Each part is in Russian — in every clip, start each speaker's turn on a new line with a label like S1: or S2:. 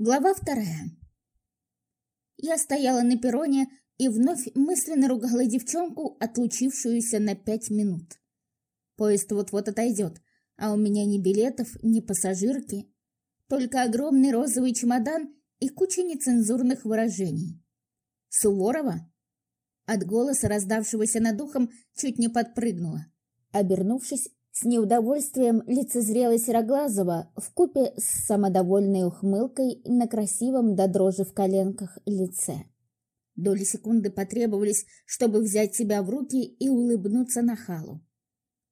S1: Глава вторая. Я стояла на перроне и вновь мысленно ругала девчонку, отлучившуюся на пять минут. Поезд вот-вот отойдет, а у меня ни билетов, ни пассажирки, только огромный розовый чемодан и куча нецензурных выражений. Суворова? От голоса, раздавшегося над ухом, чуть не подпрыгнула. Обернувшись, с неудовольствием лицезрела Сероглазова в купе с самодовольной ухмылкой на красивом до дрожи в коленках лице. Доли секунды потребовались, чтобы взять себя в руки и улыбнуться на халу.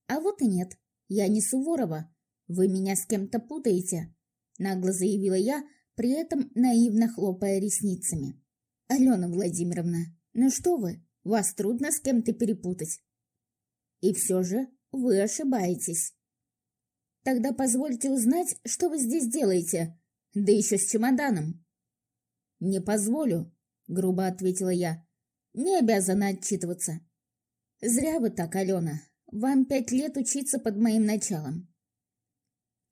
S1: А вот и нет, я не Суворова, вы меня с кем-то путаете, нагло заявила я, при этом наивно хлопая ресницами. Алена Владимировна, ну что вы, вас трудно с кем-то перепутать. И все же вы ошибаетесь. Тогда позвольте узнать, что вы здесь делаете, да еще с чемоданом. Не позволю, грубо ответила я. Не обязана отчитываться. Зря вы так, Алена. Вам пять лет учиться под моим началом.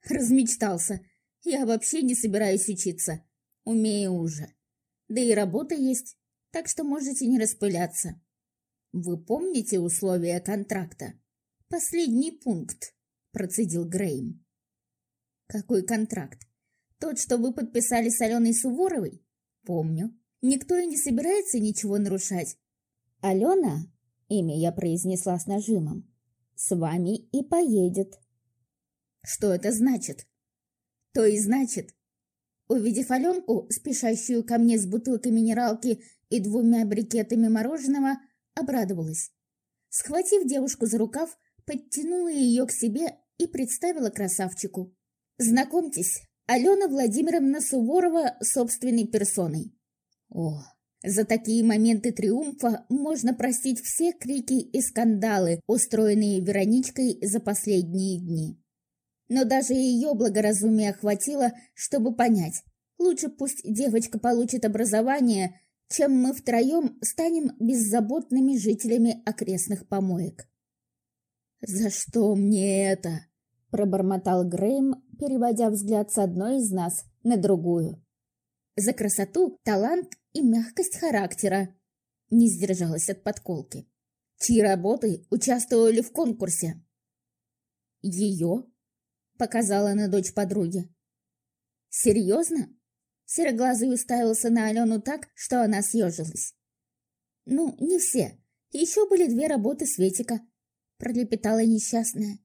S1: Размечтался. Я вообще не собираюсь учиться. Умею уже. Да и работа есть, так что можете не распыляться. Вы помните условия контракта? Последний пункт, процедил Грейм. Какой контракт? Тот, что вы подписали с Аленой Суворовой? Помню. Никто и не собирается ничего нарушать. Алена, имя я произнесла с нажимом, с вами и поедет. Что это значит? То и значит. Увидев Аленку, спешащую ко мне с бутылкой минералки и двумя брикетами мороженого, обрадовалась. Схватив девушку за рукав, подтянула ее к себе и представила красавчику. «Знакомьтесь, Алена Владимировна Суворова собственной персоной». О, за такие моменты триумфа можно простить все крики и скандалы, устроенные Вероничкой за последние дни. Но даже ее благоразумие хватило, чтобы понять, лучше пусть девочка получит образование, чем мы втроем станем беззаботными жителями окрестных помоек. «За что мне это?» — пробормотал Грейм, переводя взгляд с одной из нас на другую. «За красоту, талант и мягкость характера», — не сдержалась от подколки. «Чьи работы участвовали в конкурсе?» «Ее?» — показала на дочь подруги. «Серьезно?» Сероглазый уставился на Алену так, что она съежилась. «Ну, не все. Еще были две работы Светика», — пролепетала несчастная.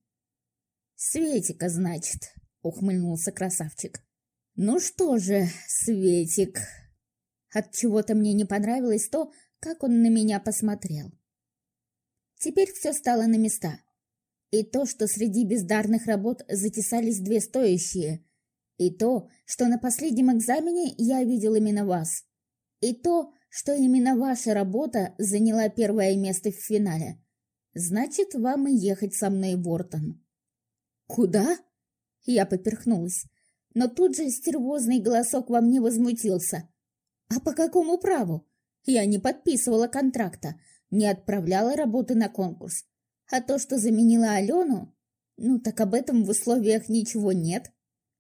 S1: «Светика, значит», — ухмыльнулся красавчик. «Ну что же, Светик...» От чего то мне не понравилось то, как он на меня посмотрел. Теперь все стало на места. И то, что среди бездарных работ затесались две стоящие, и то, что на последнем экзамене я видел именно вас. И то, что именно ваша работа заняла первое место в финале. Значит, вам и ехать со мной в Ортон. Куда? Я поперхнулась. Но тут же стервозный голосок во мне возмутился. А по какому праву? Я не подписывала контракта, не отправляла работы на конкурс. А то, что заменила Алену, ну так об этом в условиях ничего нет.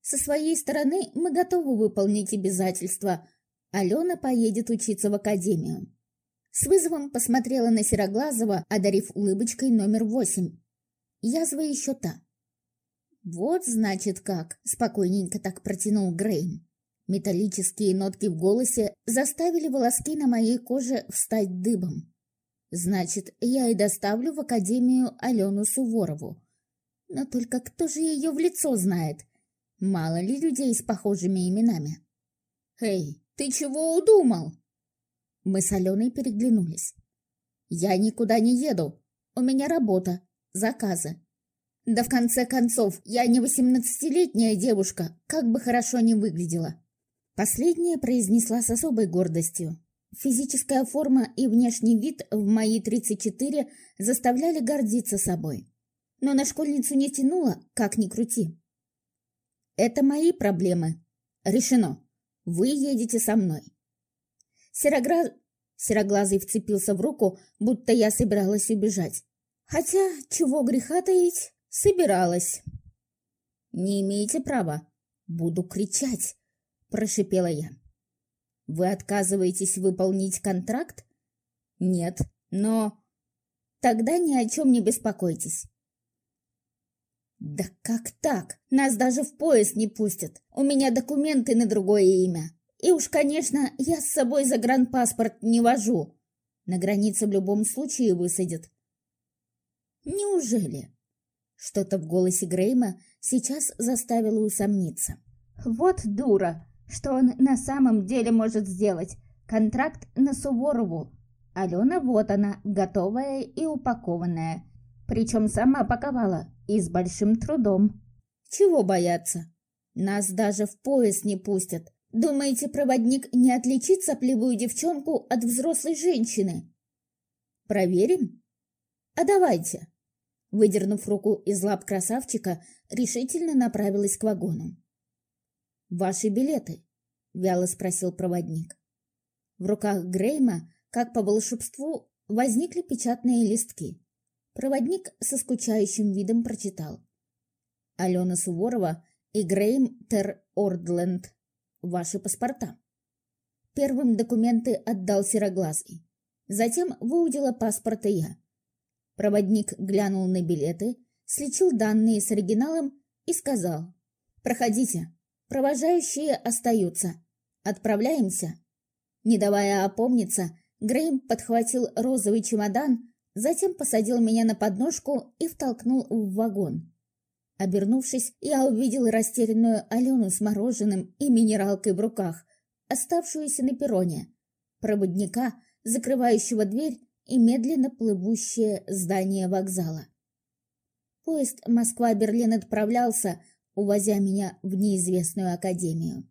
S1: Со своей стороны мы готовы выполнить обязательства. Алена поедет учиться в академию. С вызовом посмотрела на Сероглазого, одарив улыбочкой номер восемь. Язва еще та. Вот значит как, спокойненько так протянул Грейм. Металлические нотки в голосе заставили волоски на моей коже встать дыбом. Значит, я и доставлю в академию Алену Суворову. Но только кто же ее в лицо знает? Мало ли людей с похожими именами. «Эй, ты чего удумал?» Мы с Аленой переглянулись. «Я никуда не еду. У меня работа, заказы. Да в конце концов, я не восемнадцатилетняя девушка, как бы хорошо ни выглядела». Последняя произнесла с особой гордостью. Физическая форма и внешний вид в мои 34 заставляли гордиться собой. Но на школьницу не тянуло, как ни крути. Это мои проблемы. Решено. Вы едете со мной. Серогра... Сероглазый вцепился в руку, будто я собиралась убежать. Хотя, чего греха таить, собиралась. Не имеете права. Буду кричать. — прошипела я. «Вы отказываетесь выполнить контракт?» «Нет, но...» «Тогда ни о чем не беспокойтесь». «Да как так? Нас даже в поезд не пустят. У меня документы на другое имя. И уж, конечно, я с собой загранпаспорт не вожу. На границе в любом случае высадят». «Неужели?» Что-то в голосе Грейма сейчас заставило усомниться. «Вот дура! Что он на самом деле может сделать? Контракт на Суворову. Алена вот она, готовая и упакованная. Причем сама паковала, и с большим трудом. Чего бояться? Нас даже в поезд не пустят. Думаете, проводник не отличит сопливую девчонку от взрослой женщины? Проверим? А давайте. Выдернув руку из лап красавчика, решительно направилась к вагону. «Ваши билеты?» — вяло спросил проводник. В руках Грейма, как по волшебству, возникли печатные листки. Проводник со скучающим видом прочитал. «Алена Суворова и Грейм Тер Ордленд. Ваши паспорта». Первым документы отдал Сероглазый. Затем выудила паспорт и я. Проводник глянул на билеты, сличил данные с оригиналом и сказал «Проходите». Провожающие остаются. Отправляемся. Не давая опомниться, Грейм подхватил розовый чемодан, затем посадил меня на подножку и втолкнул в вагон. Обернувшись, я увидел растерянную Алену с мороженым и минералкой в руках, оставшуюся на перроне, проводника, закрывающего дверь и медленно плывущее здание вокзала. Поезд Москва-Берлин отправлялся, увозя меня в неизвестную академию.